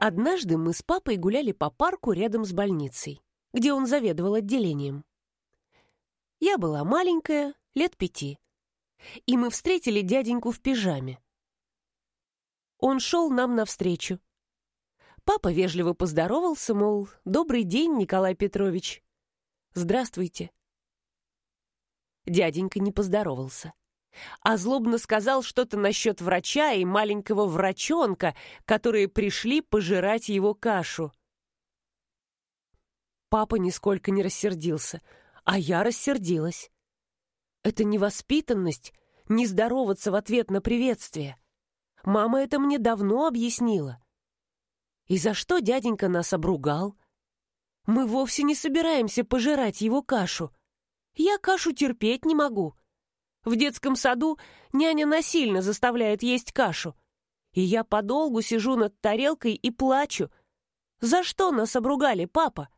Однажды мы с папой гуляли по парку рядом с больницей, где он заведовал отделением. Я была маленькая, лет пяти, и мы встретили дяденьку в пижаме. Он шел нам навстречу. Папа вежливо поздоровался, мол, «Добрый день, Николай Петрович». «Здравствуйте». Дяденька не поздоровался а злобно сказал что-то насчет врача и маленького врачонка, которые пришли пожирать его кашу. Папа нисколько не рассердился, а я рассердилась. Это невоспитанность, не здороваться в ответ на приветствие. Мама это мне давно объяснила. И за что дяденька нас обругал? Мы вовсе не собираемся пожирать его кашу. Я кашу терпеть не могу. В детском саду няня насильно заставляет есть кашу. И я подолгу сижу над тарелкой и плачу. За что нас обругали, папа?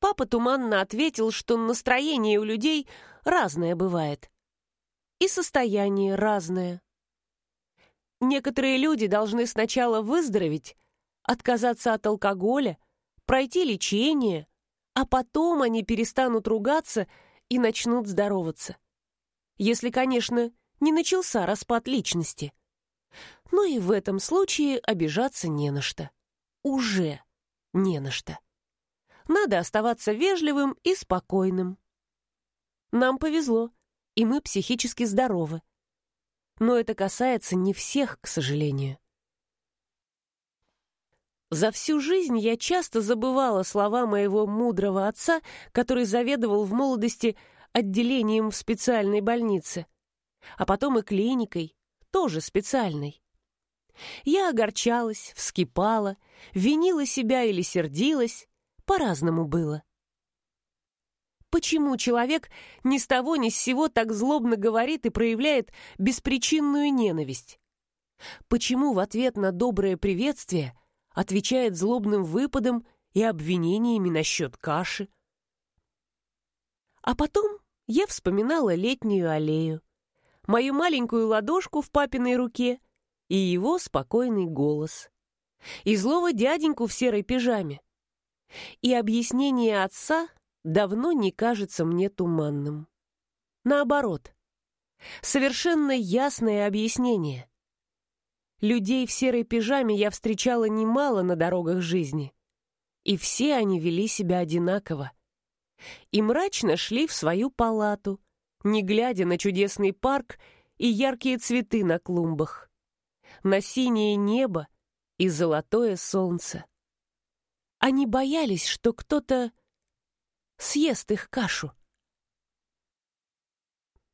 Папа туманно ответил, что настроение у людей разное бывает. И состояние разное. Некоторые люди должны сначала выздороветь, отказаться от алкоголя, пройти лечение, а потом они перестанут ругаться и начнут здороваться. Если, конечно, не начался распад личности. Но и в этом случае обижаться не на что. Уже не на что. Надо оставаться вежливым и спокойным. Нам повезло, и мы психически здоровы. Но это касается не всех, к сожалению. За всю жизнь я часто забывала слова моего мудрого отца, который заведовал в молодости отделением в специальной больнице, а потом и клиникой, тоже специальной. Я огорчалась, вскипала, винила себя или сердилась, по-разному было. Почему человек ни с того ни с сего так злобно говорит и проявляет беспричинную ненависть? Почему в ответ на доброе приветствие – отвечает злобным выпадом и обвинениями насчет каши. А потом я вспоминала летнюю аллею, мою маленькую ладошку в папиной руке и его спокойный голос, и злого дяденьку в серой пижаме. И объяснение отца давно не кажется мне туманным. Наоборот, совершенно ясное объяснение. Людей в серой пижаме я встречала немало на дорогах жизни. И все они вели себя одинаково. И мрачно шли в свою палату, не глядя на чудесный парк и яркие цветы на клумбах, на синее небо и золотое солнце. Они боялись, что кто-то съест их кашу.